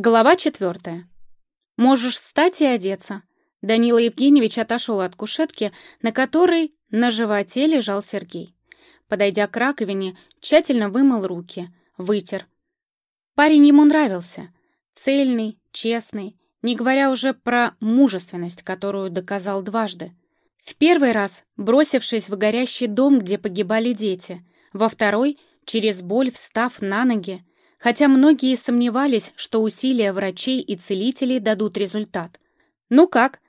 Глава четвертая. «Можешь встать и одеться». Данила Евгеньевич отошел от кушетки, на которой на животе лежал Сергей. Подойдя к раковине, тщательно вымыл руки, вытер. Парень ему нравился. Цельный, честный, не говоря уже про мужественность, которую доказал дважды. В первый раз, бросившись в горящий дом, где погибали дети. Во второй, через боль встав на ноги, хотя многие сомневались, что усилия врачей и целителей дадут результат. «Ну как?»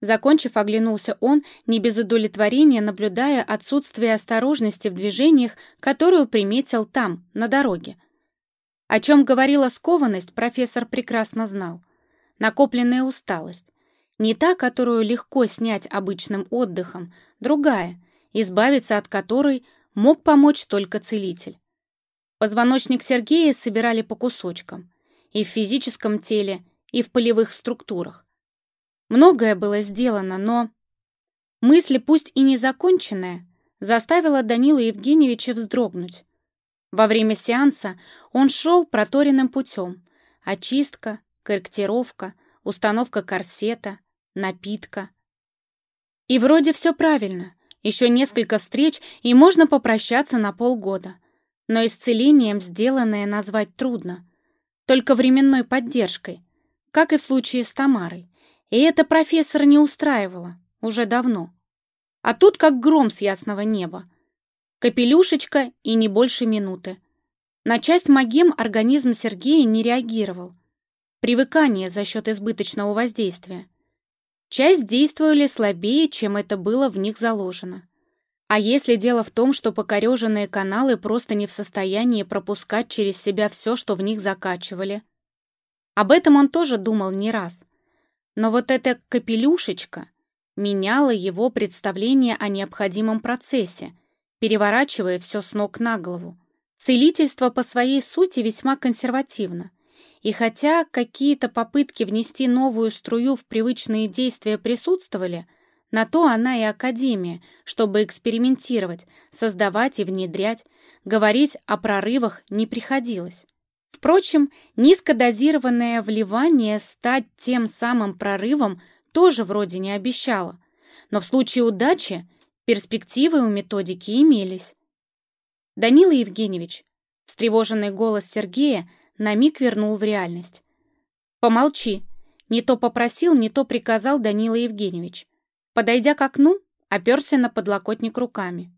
Закончив, оглянулся он, не без удовлетворения наблюдая отсутствие осторожности в движениях, которую приметил там, на дороге. О чем говорила скованность, профессор прекрасно знал. Накопленная усталость. Не та, которую легко снять обычным отдыхом, другая, избавиться от которой мог помочь только целитель. Позвоночник Сергея собирали по кусочкам. И в физическом теле, и в полевых структурах. Многое было сделано, но... Мысль, пусть и незаконченная, заставила Данила Евгеньевича вздрогнуть. Во время сеанса он шел проторенным путем. Очистка, корректировка, установка корсета, напитка. И вроде все правильно. Еще несколько встреч, и можно попрощаться на полгода но исцелением сделанное назвать трудно, только временной поддержкой, как и в случае с Тамарой. И это профессора не устраивало уже давно. А тут как гром с ясного неба. Капелюшечка и не больше минуты. На часть магем организм Сергея не реагировал. Привыкание за счет избыточного воздействия. Часть действовали слабее, чем это было в них заложено. А если дело в том, что покореженные каналы просто не в состоянии пропускать через себя все, что в них закачивали? Об этом он тоже думал не раз. Но вот эта капелюшечка меняла его представление о необходимом процессе, переворачивая все с ног на голову. Целительство по своей сути весьма консервативно. И хотя какие-то попытки внести новую струю в привычные действия присутствовали – на то она и академия, чтобы экспериментировать, создавать и внедрять, говорить о прорывах не приходилось. Впрочем, низкодозированное вливание стать тем самым прорывом тоже вроде не обещало. Но в случае удачи перспективы у методики имелись. Данила Евгеньевич, встревоженный голос Сергея, на миг вернул в реальность. «Помолчи!» Не то попросил, не то приказал Данила Евгеньевич. Подойдя к окну, оперся на подлокотник руками.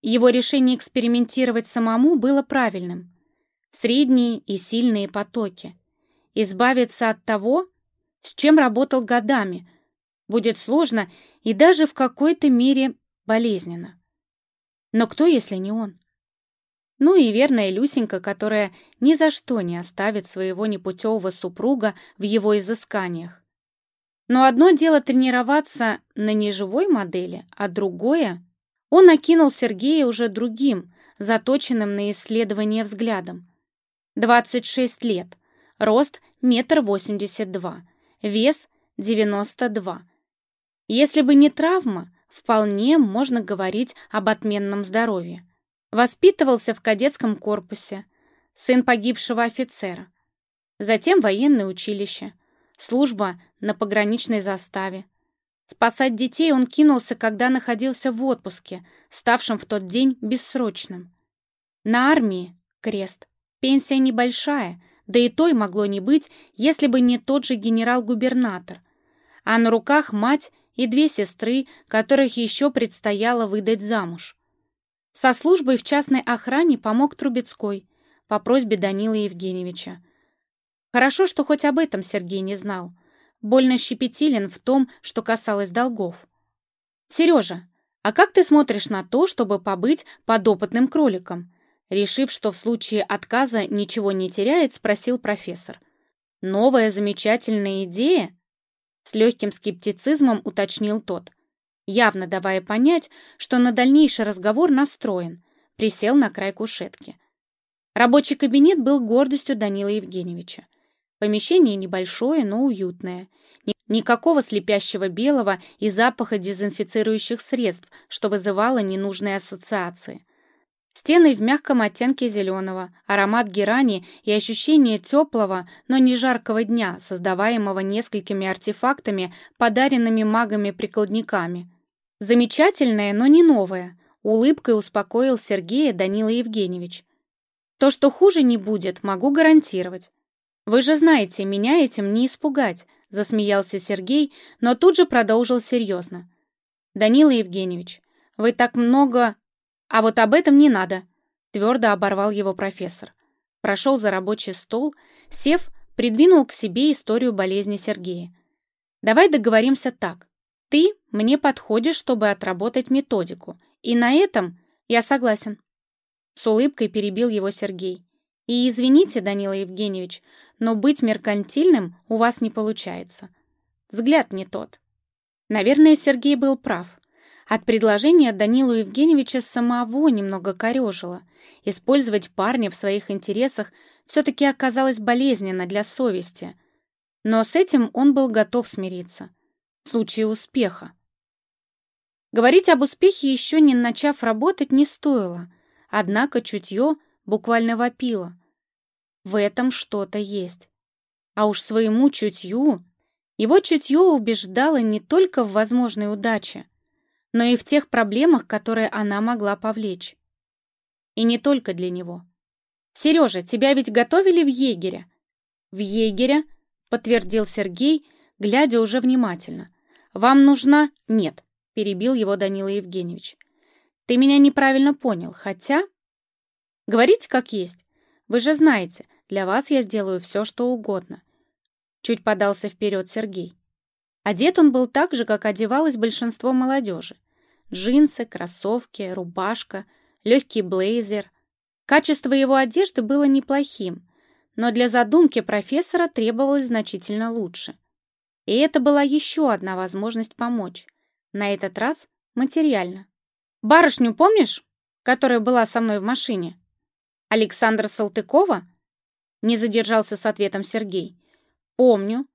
Его решение экспериментировать самому было правильным. Средние и сильные потоки. Избавиться от того, с чем работал годами, будет сложно и даже в какой-то мере болезненно. Но кто, если не он? Ну и верная Люсенька, которая ни за что не оставит своего непутевого супруга в его изысканиях. Но одно дело тренироваться на неживой модели, а другое... Он окинул Сергея уже другим, заточенным на исследование взглядом. 26 лет, рост метр восемьдесят два, вес 92. Если бы не травма, вполне можно говорить об отменном здоровье. Воспитывался в кадетском корпусе, сын погибшего офицера. Затем военное училище, служба на пограничной заставе. Спасать детей он кинулся, когда находился в отпуске, ставшем в тот день бессрочным. На армии крест. Пенсия небольшая, да и той могло не быть, если бы не тот же генерал-губернатор. А на руках мать и две сестры, которых еще предстояло выдать замуж. Со службой в частной охране помог Трубецкой по просьбе Данила Евгеньевича. Хорошо, что хоть об этом Сергей не знал. Больно щепетилен в том, что касалось долгов. «Сережа, а как ты смотришь на то, чтобы побыть подопытным кроликом?» Решив, что в случае отказа ничего не теряет, спросил профессор. «Новая замечательная идея?» С легким скептицизмом уточнил тот, явно давая понять, что на дальнейший разговор настроен, присел на край кушетки. Рабочий кабинет был гордостью Данила Евгеньевича. Помещение небольшое, но уютное. Никакого слепящего белого и запаха дезинфицирующих средств, что вызывало ненужные ассоциации. Стены в мягком оттенке зеленого, аромат герани и ощущение теплого, но не жаркого дня, создаваемого несколькими артефактами, подаренными магами-прикладниками. Замечательное, но не новое. Улыбкой успокоил Сергея Данила Евгеньевич. То, что хуже не будет, могу гарантировать. Вы же знаете, меня этим не испугать, засмеялся Сергей, но тут же продолжил серьезно. Данила Евгеньевич, вы так много «А вот об этом не надо», — твердо оборвал его профессор. Прошел за рабочий стол, сев, придвинул к себе историю болезни Сергея. «Давай договоримся так. Ты мне подходишь, чтобы отработать методику, и на этом я согласен». С улыбкой перебил его Сергей. «И извините, Данила Евгеньевич, но быть меркантильным у вас не получается. Взгляд не тот». Наверное, Сергей был прав. От предложения Данилу Евгеньевича самого немного корежило. Использовать парня в своих интересах все-таки оказалось болезненно для совести. Но с этим он был готов смириться. В случае успеха. Говорить об успехе еще не начав работать не стоило, однако чутье буквально вопило. В этом что-то есть. А уж своему чутью... Его чутье убеждало не только в возможной удаче, но и в тех проблемах, которые она могла повлечь. И не только для него. «Сережа, тебя ведь готовили в егере?» «В егере», — подтвердил Сергей, глядя уже внимательно. «Вам нужна...» «Нет», — перебил его Данила Евгеньевич. «Ты меня неправильно понял, хотя...» «Говорите как есть. Вы же знаете, для вас я сделаю все, что угодно». Чуть подался вперед Сергей. Одет он был так же, как одевалось большинство молодежи. Джинсы, кроссовки, рубашка, легкий блейзер. Качество его одежды было неплохим, но для задумки профессора требовалось значительно лучше. И это была еще одна возможность помочь. На этот раз материально. «Барышню помнишь, которая была со мной в машине?» «Александра Салтыкова?» Не задержался с ответом Сергей. «Помню.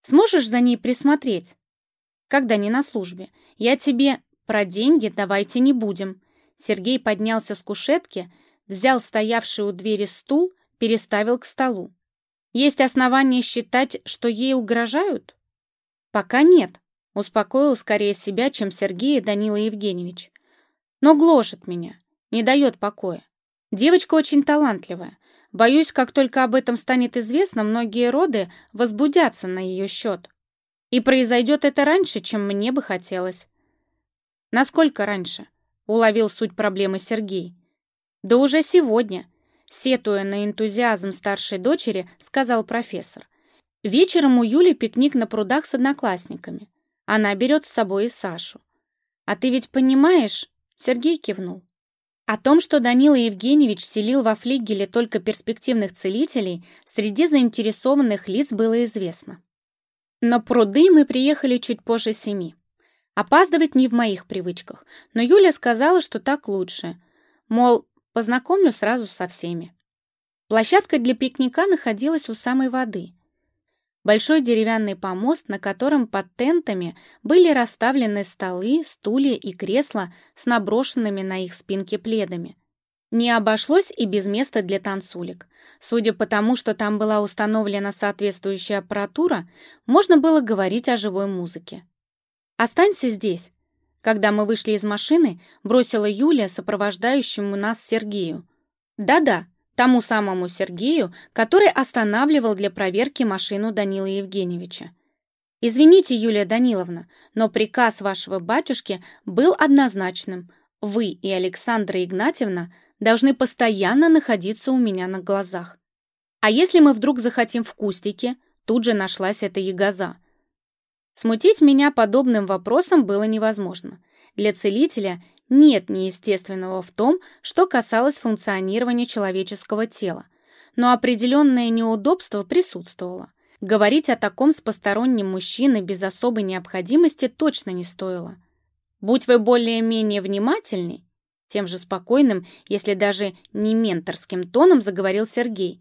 Сможешь за ней присмотреть? Когда не на службе. Я тебе... Про деньги давайте не будем. Сергей поднялся с кушетки, взял стоявший у двери стул, переставил к столу. Есть основания считать, что ей угрожают? Пока нет. Успокоил скорее себя, чем Сергей Данила Евгеньевич. Но гложет меня, не дает покоя. Девочка очень талантливая, Боюсь, как только об этом станет известно, многие роды возбудятся на ее счет. И произойдет это раньше, чем мне бы хотелось. Насколько раньше? Уловил суть проблемы Сергей. Да уже сегодня. Сетуя на энтузиазм старшей дочери, сказал профессор. Вечером у Юли пикник на прудах с одноклассниками. Она берет с собой и Сашу. А ты ведь понимаешь? Сергей кивнул. О том, что Данила Евгеньевич селил во флигеле только перспективных целителей, среди заинтересованных лиц было известно. Но пруды мы приехали чуть позже семи. Опаздывать не в моих привычках, но Юля сказала, что так лучше. Мол, познакомлю сразу со всеми. Площадка для пикника находилась у самой воды – Большой деревянный помост, на котором под тентами были расставлены столы, стулья и кресла с наброшенными на их спинки пледами. Не обошлось и без места для танцулек. Судя по тому, что там была установлена соответствующая аппаратура, можно было говорить о живой музыке. «Останься здесь», когда мы вышли из машины, бросила Юля сопровождающему нас Сергею. «Да-да», Тому самому Сергею, который останавливал для проверки машину Данила Евгеньевича. «Извините, Юлия Даниловна, но приказ вашего батюшки был однозначным. Вы и Александра Игнатьевна должны постоянно находиться у меня на глазах. А если мы вдруг захотим в кустике?» Тут же нашлась эта ягоза. Смутить меня подобным вопросом было невозможно. Для целителя нет неестественного в том, что касалось функционирования человеческого тела, но определенное неудобство присутствовало. Говорить о таком с посторонним мужчиной без особой необходимости точно не стоило. Будь вы более-менее внимательны, тем же спокойным, если даже не менторским тоном заговорил Сергей,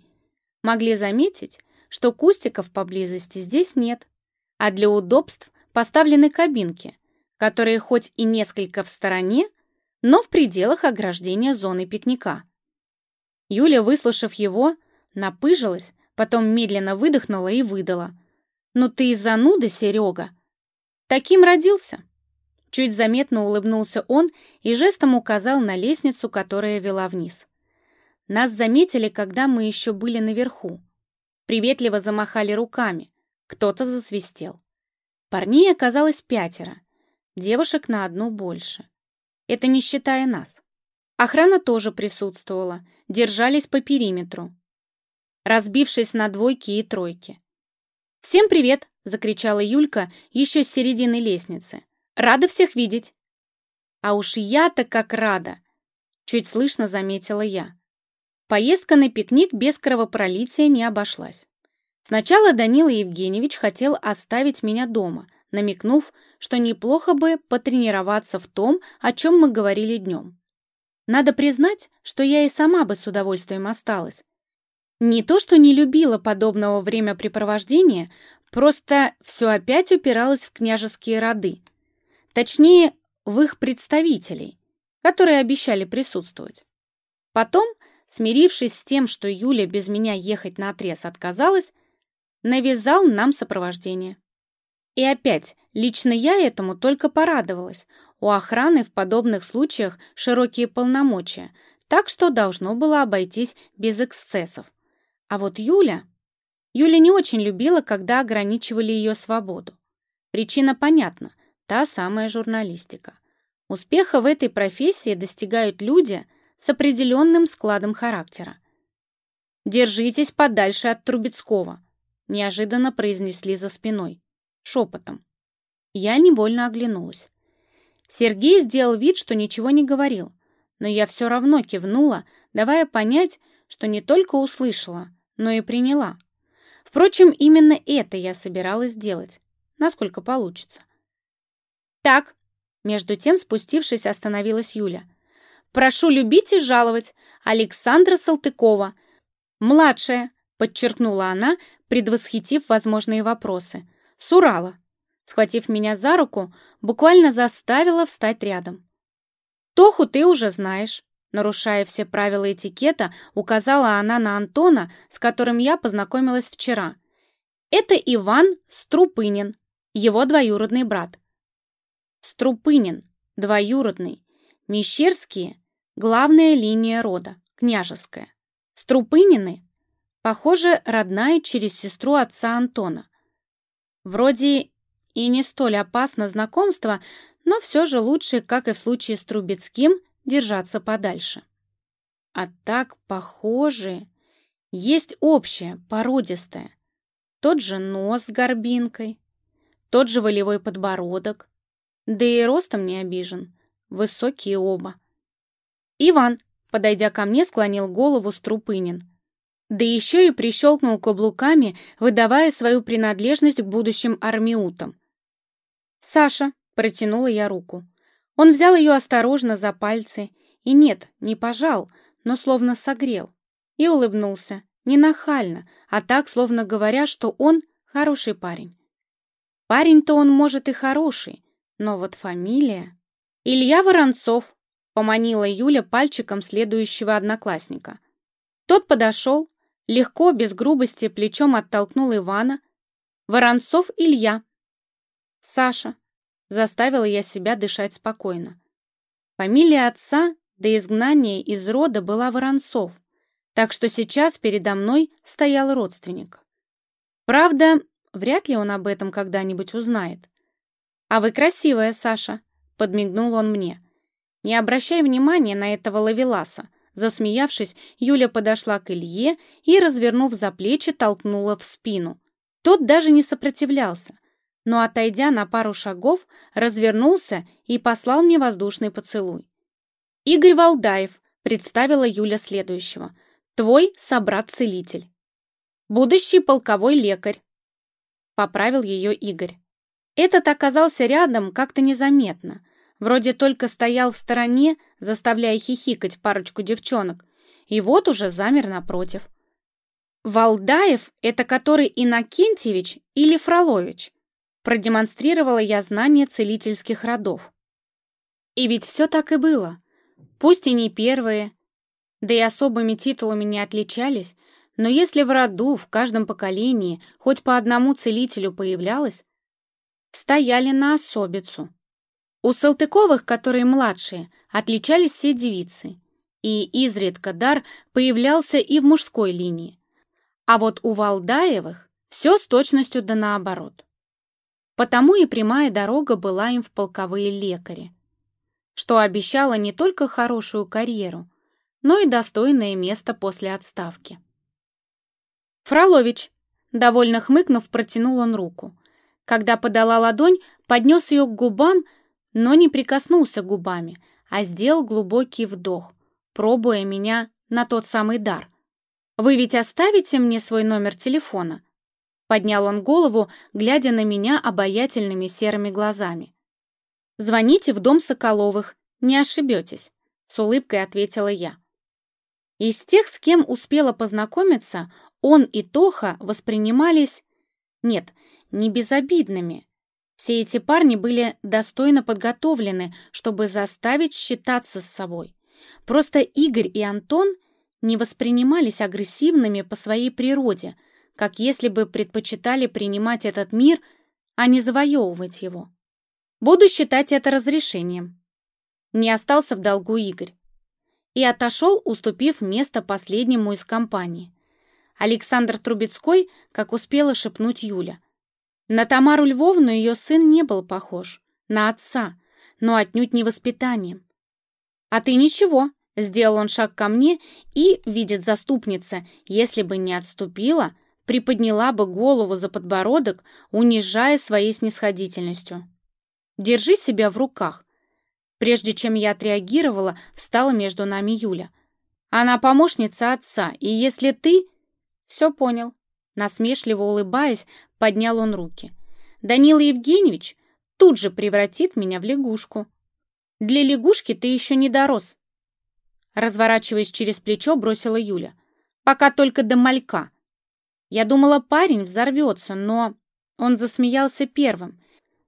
могли заметить, что кустиков поблизости здесь нет, а для удобств поставлены кабинки, которые хоть и несколько в стороне, но в пределах ограждения зоны пикника. Юля, выслушав его, напыжилась, потом медленно выдохнула и выдала. «Ну ты и зануда, Серега!» «Таким родился!» Чуть заметно улыбнулся он и жестом указал на лестницу, которая вела вниз. Нас заметили, когда мы еще были наверху. Приветливо замахали руками. Кто-то засвистел. Парней оказалось пятеро. Девушек на одну больше. Это не считая нас. Охрана тоже присутствовала. Держались по периметру. Разбившись на двойки и тройки. «Всем привет!» — закричала Юлька еще с середины лестницы. Рада всех видеть!» «А уж я-то как рада!» Чуть слышно заметила я. Поездка на пикник без кровопролития не обошлась. Сначала Данила Евгеньевич хотел оставить меня дома, намекнув, что неплохо бы потренироваться в том, о чем мы говорили днем. Надо признать, что я и сама бы с удовольствием осталась. Не то, что не любила подобного времяпрепровождения, просто все опять упиралось в княжеские роды, Точнее, в их представителей, которые обещали присутствовать. Потом, смирившись с тем, что Юля без меня ехать на отрез отказалась, навязал нам сопровождение. И опять, лично я этому только порадовалась. У охраны в подобных случаях широкие полномочия, так что должно было обойтись без эксцессов. А вот Юля... Юля не очень любила, когда ограничивали ее свободу. Причина понятна. Та самая журналистика. Успеха в этой профессии достигают люди с определенным складом характера. «Держитесь подальше от Трубецкого», — неожиданно произнесли за спиной, шепотом. Я невольно оглянулась. Сергей сделал вид, что ничего не говорил, но я все равно кивнула, давая понять, что не только услышала, но и приняла. Впрочем, именно это я собиралась сделать, насколько получится. «Так», — между тем спустившись, остановилась Юля. «Прошу любить и жаловать Александра Салтыкова, младшая», — подчеркнула она, предвосхитив возможные вопросы. «С Урала». Схватив меня за руку, буквально заставила встать рядом. «Тоху ты уже знаешь», — нарушая все правила этикета, указала она на Антона, с которым я познакомилась вчера. «Это Иван Струпынин, его двоюродный брат. Струпынин, двоюродный. Мещерские – главная линия рода, княжеская. Струпынины – похоже, родная через сестру отца Антона. Вроде и не столь опасно знакомство, но все же лучше, как и в случае с Трубецким, держаться подальше. А так похожие. Есть общее, породистое. Тот же нос с горбинкой, тот же волевой подбородок, да и ростом не обижен. Высокие оба. Иван, подойдя ко мне, склонил голову Струпынин. Да еще и прищелкнул каблуками, выдавая свою принадлежность к будущим армиутам. «Саша», — протянула я руку. Он взял ее осторожно за пальцы, и нет, не пожал, но словно согрел, и улыбнулся, не нахально, а так, словно говоря, что он хороший парень. Парень-то он, может, и хороший, но вот фамилия... Илья Воронцов, поманила Юля пальчиком следующего одноклассника. Тот подошел, легко, без грубости, плечом оттолкнул Ивана. Воронцов Илья. Саша. Заставила я себя дышать спокойно. Фамилия отца до изгнания из рода была Воронцов, так что сейчас передо мной стоял родственник. Правда, вряд ли он об этом когда-нибудь узнает. «А вы красивая, Саша», — подмигнул он мне. Не обращая внимания на этого лавеласа, засмеявшись, Юля подошла к Илье и, развернув за плечи, толкнула в спину. Тот даже не сопротивлялся, но, отойдя на пару шагов, развернулся и послал мне воздушный поцелуй. «Игорь Валдаев», — представила Юля следующего, — «твой собрат-целитель». «Будущий полковой лекарь», — поправил ее Игорь. Этот оказался рядом как-то незаметно. Вроде только стоял в стороне, заставляя хихикать парочку девчонок. И вот уже замер напротив. «Валдаев — это который Иннокентьевич или Фролович?» Продемонстрировала я знание целительских родов. И ведь все так и было. Пусть и не первые, да и особыми титулами не отличались, но если в роду в каждом поколении хоть по одному целителю появлялось, стояли на особицу. У Салтыковых, которые младшие, отличались все девицы, и изредка дар появлялся и в мужской линии. А вот у Валдаевых все с точностью да наоборот. Потому и прямая дорога была им в полковые лекари, что обещало не только хорошую карьеру, но и достойное место после отставки. «Фролович!» — довольно хмыкнув, протянул он руку. Когда подала ладонь, поднес ее к губам, но не прикоснулся губами, а сделал глубокий вдох, пробуя меня на тот самый дар. «Вы ведь оставите мне свой номер телефона?» Поднял он голову, глядя на меня обаятельными серыми глазами. «Звоните в дом Соколовых, не ошибетесь», — с улыбкой ответила я. Из тех, с кем успела познакомиться, он и Тоха воспринимались... Нет, не безобидными. Все эти парни были достойно подготовлены, чтобы заставить считаться с собой. Просто Игорь и Антон не воспринимались агрессивными по своей природе, как если бы предпочитали принимать этот мир, а не завоевывать его. Буду считать это разрешением. Не остался в долгу Игорь. И отошел, уступив место последнему из компании. Александр Трубецкой, как успела шепнуть Юля. На Тамару Львовну ее сын не был похож, на отца, но отнюдь не воспитанием. «А ты ничего», — сделал он шаг ко мне и, видит заступница, если бы не отступила, приподняла бы голову за подбородок, унижая своей снисходительностью. «Держи себя в руках». Прежде чем я отреагировала, встала между нами Юля. «Она помощница отца, и если ты...» «Все понял». Насмешливо улыбаясь, поднял он руки. «Данила Евгеньевич тут же превратит меня в лягушку». Для лягушки ты еще не дорос. Разворачиваясь через плечо, бросила Юля. Пока только до малька. Я думала, парень взорвется, но... Он засмеялся первым.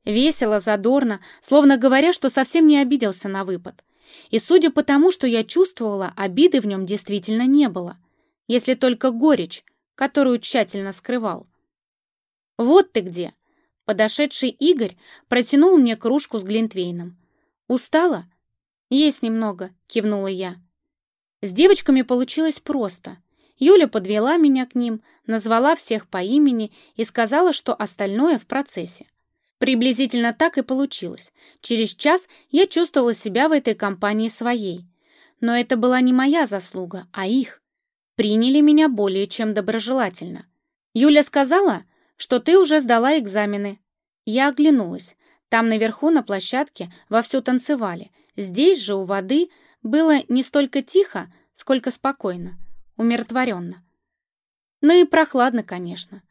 Весело, задорно, словно говоря, что совсем не обиделся на выпад. И судя по тому, что я чувствовала, обиды в нем действительно не было. Если только горечь, которую тщательно скрывал. «Вот ты где!» Подошедший Игорь протянул мне кружку с глинтвейном. «Устала?» «Есть немного», — кивнула я. С девочками получилось просто. Юля подвела меня к ним, назвала всех по имени и сказала, что остальное в процессе. Приблизительно так и получилось. Через час я чувствовала себя в этой компании своей. Но это была не моя заслуга, а их. Приняли меня более чем доброжелательно. Юля сказала, что ты уже сдала экзамены. Я оглянулась. Там наверху на площадке вовсю танцевали. Здесь же у воды было не столько тихо, сколько спокойно, умиротворенно. Ну и прохладно, конечно.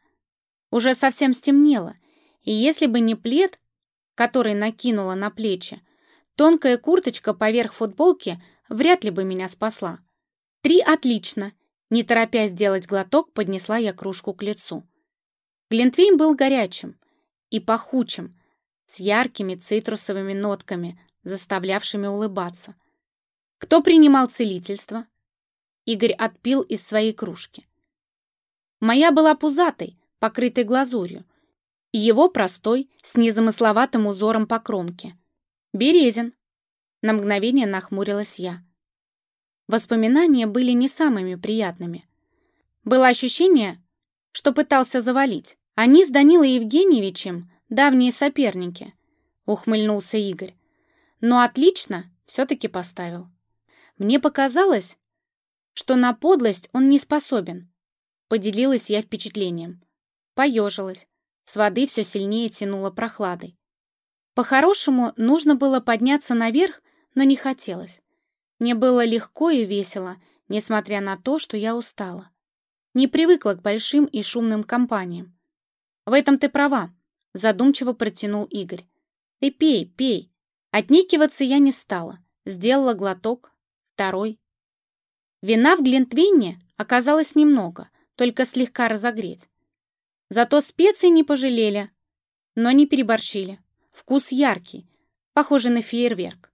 Уже совсем стемнело, и если бы не плед, который накинула на плечи, тонкая курточка поверх футболки вряд ли бы меня спасла. Три отлично. Не торопясь сделать глоток, поднесла я кружку к лицу. Глинтвейн был горячим и пахучим, с яркими цитрусовыми нотками, заставлявшими улыбаться. Кто принимал целительство? Игорь отпил из своей кружки. Моя была пузатой, покрытой глазурью. Его простой, с незамысловатым узором по кромке. Березин. На мгновение нахмурилась я. Воспоминания были не самыми приятными. Было ощущение, что пытался завалить. Они с Данилой Евгеньевичем давние соперники», — ухмыльнулся Игорь. «Но отлично все-таки поставил. Мне показалось, что на подлость он не способен». Поделилась я впечатлением. Поежилась. С воды все сильнее тянуло прохладой. По-хорошему, нужно было подняться наверх, но не хотелось. Мне было легко и весело, несмотря на то, что я устала. Не привыкла к большим и шумным компаниям. В этом ты права, задумчиво протянул Игорь. «Ты пей, пей». Отникиваться я не стала. Сделала глоток, второй. Вина в Глинтвейне оказалось немного, только слегка разогреть. Зато специй не пожалели, но не переборщили. Вкус яркий, похожий на фейерверк.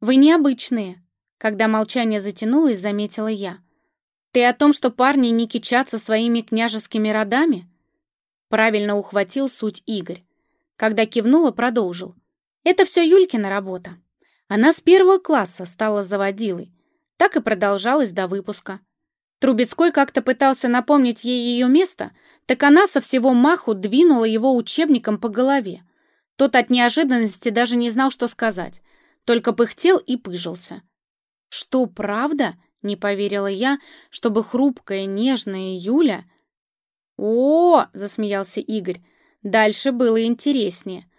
«Вы необычные», Когда молчание затянулось, заметила я. «Ты о том, что парни не кичатся своими княжескими родами?» Правильно ухватил суть Игорь. Когда кивнула, продолжил. «Это все Юлькина работа. Она с первого класса стала заводилой. Так и продолжалось до выпуска. Трубецкой как-то пытался напомнить ей ее место, так она со всего маху двинула его учебником по голове. Тот от неожиданности даже не знал, что сказать, только пыхтел и пыжился. «Что, правда?» — не поверила я, чтобы хрупкая, нежная Юля... «О!» — засмеялся Игорь. Дальше было интереснее.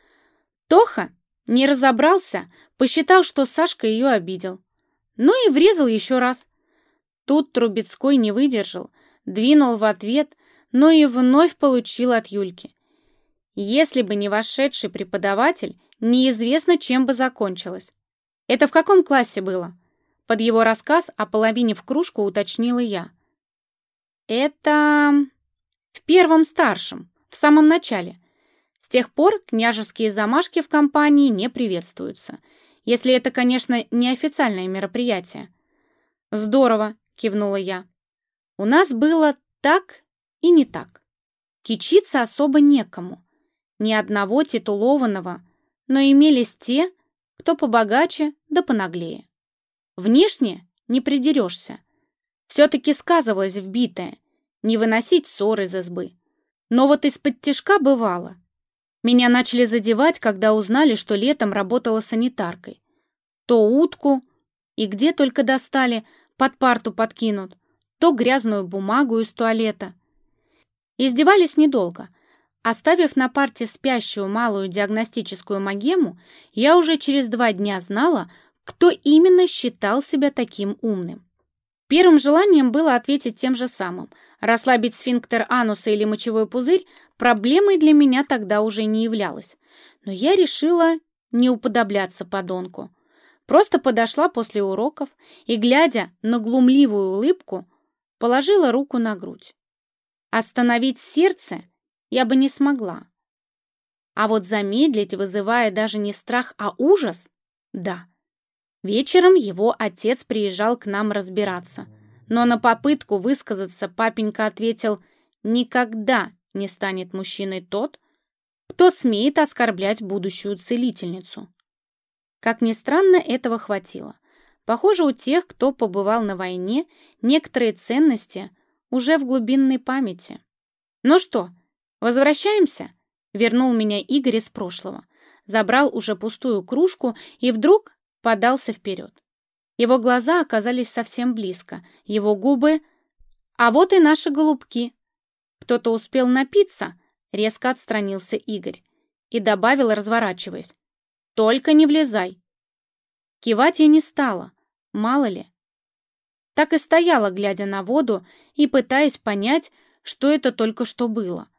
Тоха не разобрался, посчитал, что Сашка ее обидел. Ну и врезал еще раз. Тут Трубецкой не выдержал, двинул в ответ, но и вновь получил от Юльки. Если бы не вошедший преподаватель, неизвестно, чем бы закончилось. Это в каком классе было? Под его рассказ о половине в кружку уточнила я. Это в первом старшем, в самом начале. С тех пор княжеские замашки в компании не приветствуются, если это, конечно, не официальное мероприятие. Здорово, кивнула я. У нас было так и не так. Кичиться особо некому. Ни одного титулованного, но имелись те, кто побогаче да понаглее. Внешне не придерешься. Все-таки сказывалось вбитое, не выносить ссор из избы. Но вот из-под тяжка бывало. Меня начали задевать, когда узнали, что летом работала санитаркой. То утку, и где только достали, под парту подкинут, то грязную бумагу из туалета. Издевались недолго. Оставив на парте спящую малую диагностическую магему, я уже через два дня знала, кто именно считал себя таким умным. Первым желанием было ответить тем же самым. Расслабить сфинктер ануса или мочевой пузырь проблемой для меня тогда уже не являлось. Но я решила не уподобляться подонку. Просто подошла после уроков и, глядя на глумливую улыбку, положила руку на грудь. Остановить сердце я бы не смогла. А вот замедлить, вызывая даже не страх, а ужас, да. Вечером его отец приезжал к нам разбираться, но на попытку высказаться папенька ответил «Никогда не станет мужчиной тот, кто смеет оскорблять будущую целительницу». Как ни странно, этого хватило. Похоже, у тех, кто побывал на войне, некоторые ценности уже в глубинной памяти. «Ну что, возвращаемся?» Вернул меня Игорь из прошлого. Забрал уже пустую кружку и вдруг подался вперед. Его глаза оказались совсем близко, его губы... А вот и наши голубки. Кто-то успел напиться, резко отстранился Игорь и добавил, разворачиваясь. Только не влезай. Кивать я не стала, мало ли. Так и стояла, глядя на воду и пытаясь понять, что это только что было.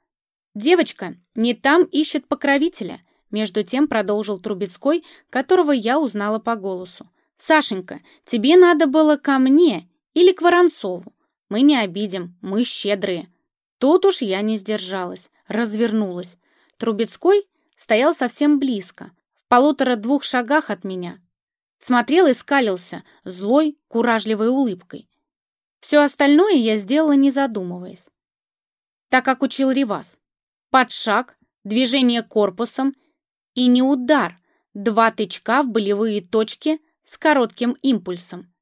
Девочка не там ищет покровителя, между тем продолжил Трубецкой, которого я узнала по голосу. «Сашенька, тебе надо было ко мне или к Воронцову. Мы не обидим, мы щедрые». Тут уж я не сдержалась, развернулась. Трубецкой стоял совсем близко, полутора-двух шагах от меня. Смотрел и скалился злой, куражливой улыбкой. Все остальное я сделала, не задумываясь. Так как учил Ривас. Под шаг, движение корпусом и не удар, два тычка в болевые точки с коротким импульсом.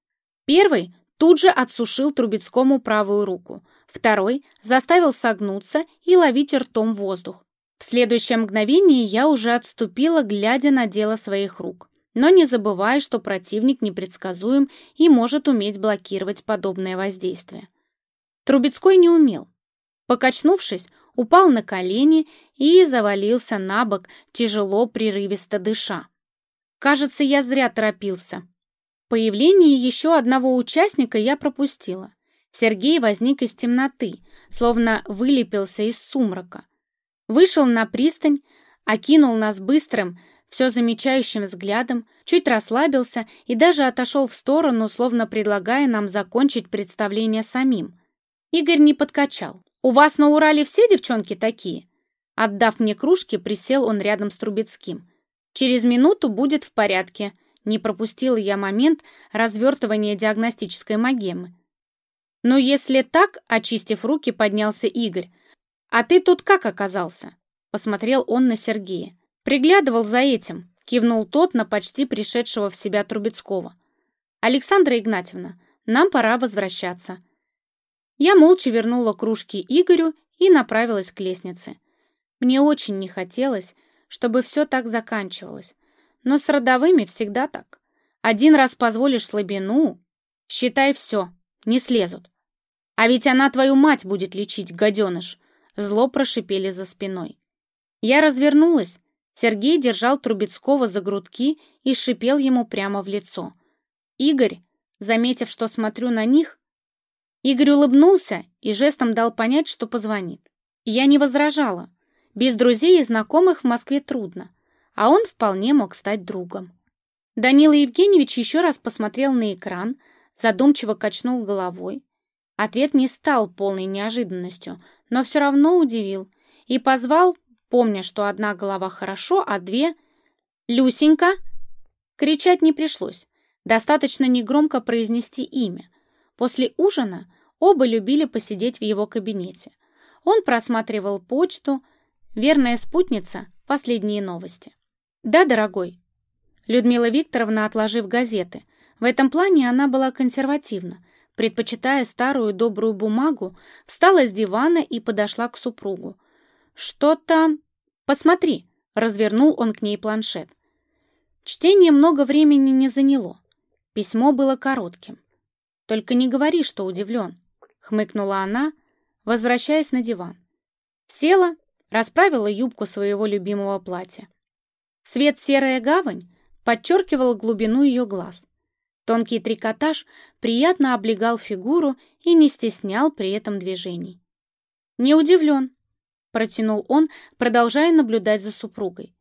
Первый тут же отсушил Трубецкому правую руку, второй заставил согнуться и ловить ртом воздух. В следующее мгновение я уже отступила, глядя на дело своих рук, но не забывая, что противник непредсказуем и может уметь блокировать подобное воздействие. Трубецкой не умел. Покачнувшись, упал на колени и завалился на бок, тяжело, прерывисто дыша. Кажется, я зря торопился. Появление еще одного участника я пропустила. Сергей возник из темноты, словно вылепился из сумрака. Вышел на пристань, окинул нас быстрым, все замечающим взглядом, чуть расслабился и даже отошел в сторону, словно предлагая нам закончить представление самим. Игорь не подкачал. «У вас на Урале все девчонки такие?» Отдав мне кружки, присел он рядом с Трубецким. «Через минуту будет в порядке», — Не пропустила я момент развертывания диагностической магемы. «Ну, если так», — очистив руки, поднялся Игорь. «А ты тут как оказался?» — посмотрел он на Сергея. «Приглядывал за этим», — кивнул тот на почти пришедшего в себя Трубецкого. «Александра Игнатьевна, нам пора возвращаться». Я молча вернула кружки Игорю и направилась к лестнице. Мне очень не хотелось, чтобы все так заканчивалось. Но с родовыми всегда так. Один раз позволишь слабину, считай все, не слезут. А ведь она твою мать будет лечить, гаденыш!» Зло прошипели за спиной. Я развернулась. Сергей держал Трубецкого за грудки и шипел ему прямо в лицо. Игорь, заметив, что смотрю на них, Игорь улыбнулся и жестом дал понять, что позвонит. Я не возражала. Без друзей и знакомых в Москве трудно, а он вполне мог стать другом. Данила Евгеньевич еще раз посмотрел на экран, задумчиво качнул головой. Ответ не стал полной неожиданностью, но все равно удивил и позвал, помня, что одна голова хорошо, а две... «Люсенька!» Кричать не пришлось. Достаточно негромко произнести имя. После ужина оба любили посидеть в его кабинете. Он просматривал почту, верная спутница, последние новости. «Да, дорогой». Людмила Викторовна, отложив газеты, в этом плане она была консервативна, предпочитая старую добрую бумагу, встала с дивана и подошла к супругу. «Что там?» «Посмотри», — развернул он к ней планшет. Чтение много времени не заняло. Письмо было коротким. «Только не говори, что удивлен», — хмыкнула она, возвращаясь на диван. Села, расправила юбку своего любимого платья. Свет серая гавань подчеркивал глубину ее глаз. Тонкий трикотаж приятно облегал фигуру и не стеснял при этом движений. «Не удивлен», — протянул он, продолжая наблюдать за супругой.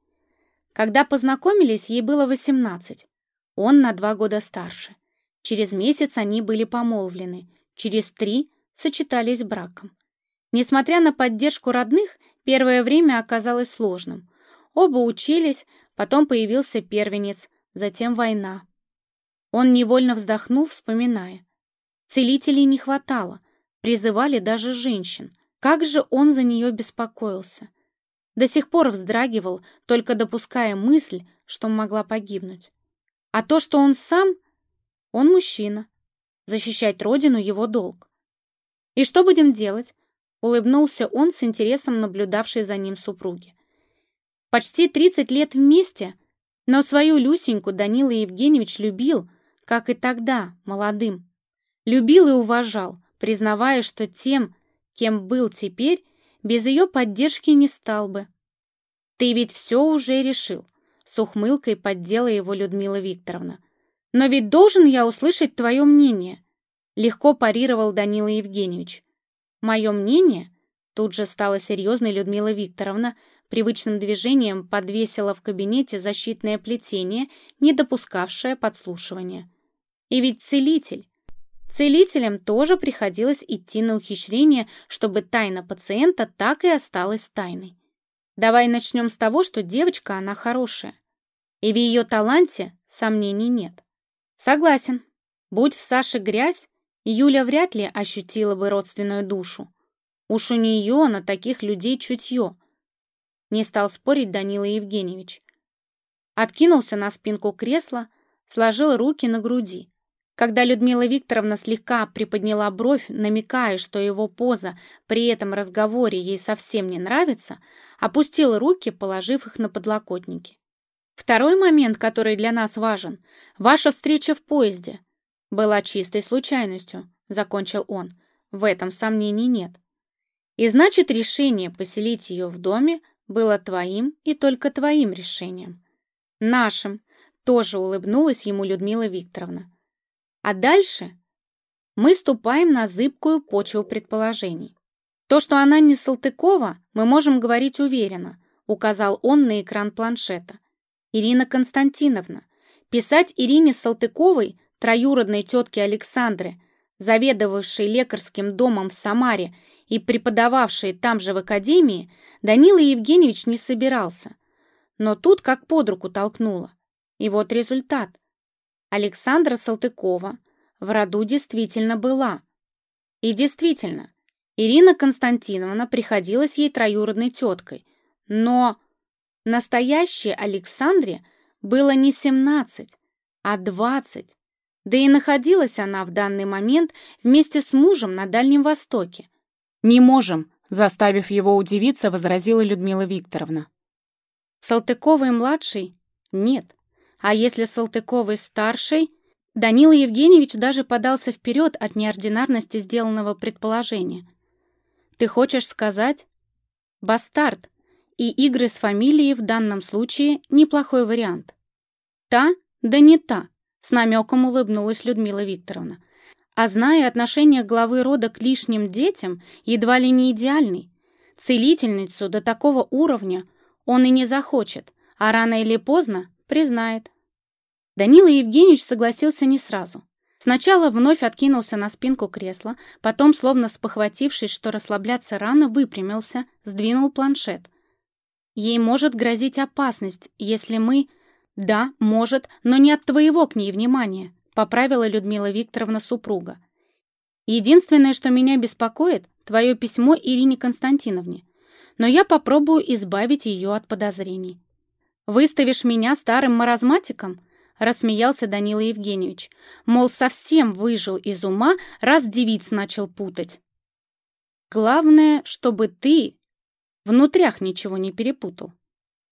Когда познакомились, ей было восемнадцать. Он на два года старше. Через месяц они были помолвлены, через три сочетались браком. Несмотря на поддержку родных, первое время оказалось сложным. Оба учились, потом появился первенец, затем война. Он невольно вздохнул, вспоминая. Целителей не хватало, призывали даже женщин. Как же он за нее беспокоился. До сих пор вздрагивал, только допуская мысль, что могла погибнуть. А то, что он сам, он мужчина. Защищать родину — его долг. «И что будем делать?» — улыбнулся он с интересом наблюдавшей за ним супруги. «Почти 30 лет вместе, но свою Люсеньку Данила Евгеньевич любил, как и тогда, молодым. Любил и уважал, признавая, что тем, кем был теперь, без ее поддержки не стал бы. «Ты ведь все уже решил», — с ухмылкой поддела его Людмила Викторовна. «Но ведь должен я услышать твое мнение», — легко парировал Данила Евгеньевич. «Мое мнение?» — тут же стала серьезной Людмила Викторовна, привычным движением подвесила в кабинете защитное плетение, не допускавшее подслушивания. И ведь целитель. Целителям тоже приходилось идти на ухищрение, чтобы тайна пациента так и осталась тайной. Давай начнем с того, что девочка она хорошая. И в ее таланте сомнений нет. Согласен. Будь в Саше грязь, Юля вряд ли ощутила бы родственную душу. Уж у нее на таких людей чутье. Не стал спорить Данила Евгеньевич. Откинулся на спинку кресла, сложил руки на груди. Когда Людмила Викторовна слегка приподняла бровь, намекая, что его поза при этом разговоре ей совсем не нравится, опустила руки, положив их на подлокотники. Второй момент, который для нас важен, ваша встреча в поезде. Была чистой случайностью, закончил он. В этом сомнений нет. И значит, решение поселить ее в доме было твоим и только твоим решением. Нашим, тоже улыбнулась ему Людмила Викторовна. А дальше мы ступаем на зыбкую почву предположений. То, что она не Салтыкова, мы можем говорить уверенно, указал он на экран планшета. Ирина Константиновна. Писать Ирине Салтыковой, троюродной тетке Александры, заведовавшей лекарским домом в Самаре и преподававшей там же в академии, Данила Евгеньевич не собирался. Но тут как под руку толкнуло. И вот результат. Александра Салтыкова в роду действительно была. И действительно, Ирина Константиновна приходилась ей троюродной теткой, но настоящей Александре было не 17, а 20. Да и находилась она в данный момент вместе с мужем на Дальнем Востоке. «Не можем», — заставив его удивиться, возразила Людмила Викторовна. Салтыковой-младший? Нет. А если Салтыковой-старший? Данила Евгеньевич даже подался вперед от неординарности сделанного предположения. Ты хочешь сказать? Бастард. И игры с фамилией в данном случае неплохой вариант. Та, да не та, с намеком улыбнулась Людмила Викторовна. А зная отношение главы рода к лишним детям, едва ли не идеальный. Целительницу до такого уровня он и не захочет, а рано или поздно признает. Данила Евгеньевич согласился не сразу. Сначала вновь откинулся на спинку кресла, потом, словно спохватившись, что расслабляться рано, выпрямился, сдвинул планшет. Ей может грозить опасность, если мы... Да, может, но не от твоего к ней внимания, поправила Людмила Викторовна супруга. Единственное, что меня беспокоит, твое письмо Ирине Константиновне. Но я попробую избавить ее от подозрений. Выставишь меня старым маразматиком? Рассмеялся Данила Евгеньевич. Мол, совсем выжил из ума, раз девиц начал путать. Главное, чтобы ты внутрях ничего не перепутал.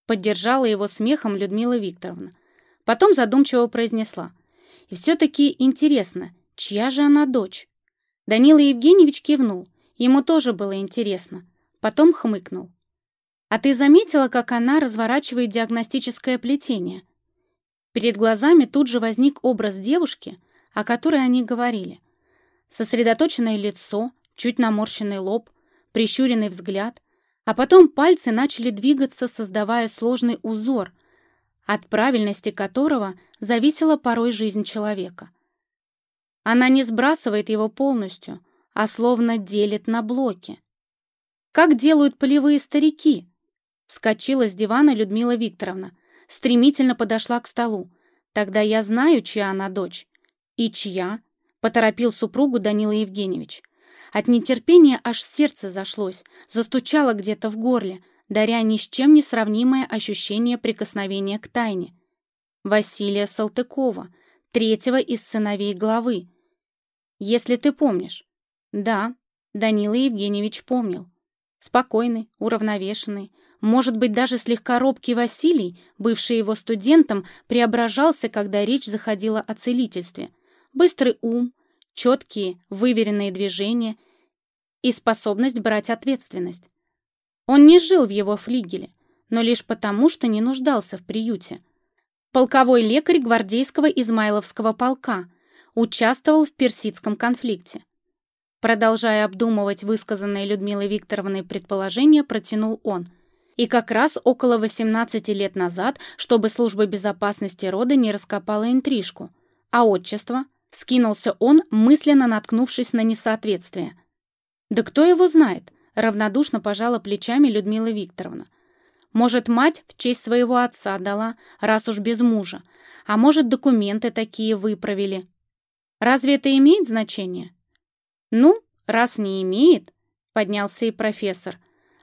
Поддержала его смехом Людмила Викторовна. Потом задумчиво произнесла. «И все-таки интересно, чья же она дочь?» Данила Евгеньевич кивнул. Ему тоже было интересно. Потом хмыкнул. «А ты заметила, как она разворачивает диагностическое плетение?» Перед глазами тут же возник образ девушки, о которой они говорили. Сосредоточенное лицо, чуть наморщенный лоб, прищуренный взгляд, а потом пальцы начали двигаться, создавая сложный узор, от правильности которого зависела порой жизнь человека. Она не сбрасывает его полностью, а словно делит на блоки. Как делают полевые старики? Вскочила с дивана Людмила Викторовна, стремительно подошла к столу. Тогда я знаю, чья она дочь. И чья? Поторопил супругу Данила Евгеньевич. От нетерпения аж сердце зашлось, застучало где-то в горле, даря ни с чем не сравнимое ощущение прикосновения к тайне. Василия Салтыкова, третьего из сыновей главы. Если ты помнишь. Да, Данила Евгеньевич помнил. Спокойный, уравновешенный, может быть, даже слегка робкий Василий, бывший его студентом, преображался, когда речь заходила о целительстве. Быстрый ум, четкие, выверенные движения и способность брать ответственность. Он не жил в его флигеле, но лишь потому, что не нуждался в приюте. Полковой лекарь гвардейского Измайловского полка участвовал в персидском конфликте. Продолжая обдумывать высказанные Людмилой Викторовной предположения, протянул он. И как раз около 18 лет назад, чтобы служба безопасности рода не раскопала интрижку. А отчество – Скинулся он, мысленно наткнувшись на несоответствие. «Да кто его знает?» — равнодушно пожала плечами Людмила Викторовна. «Может, мать в честь своего отца дала, раз уж без мужа, а может, документы такие выправили. Разве это имеет значение?» «Ну, раз не имеет», — поднялся и профессор.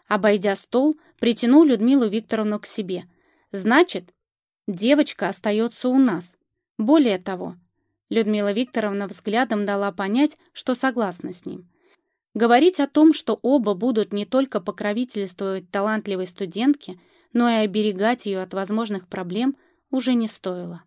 Обойдя стол, притянул Людмилу Викторовну к себе. «Значит, девочка остается у нас. Более того, Людмила Викторовна взглядом дала понять, что согласна с ним. Говорить о том, что оба будут не только покровительствовать талантливой студентке, но и оберегать ее от возможных проблем, уже не стоило.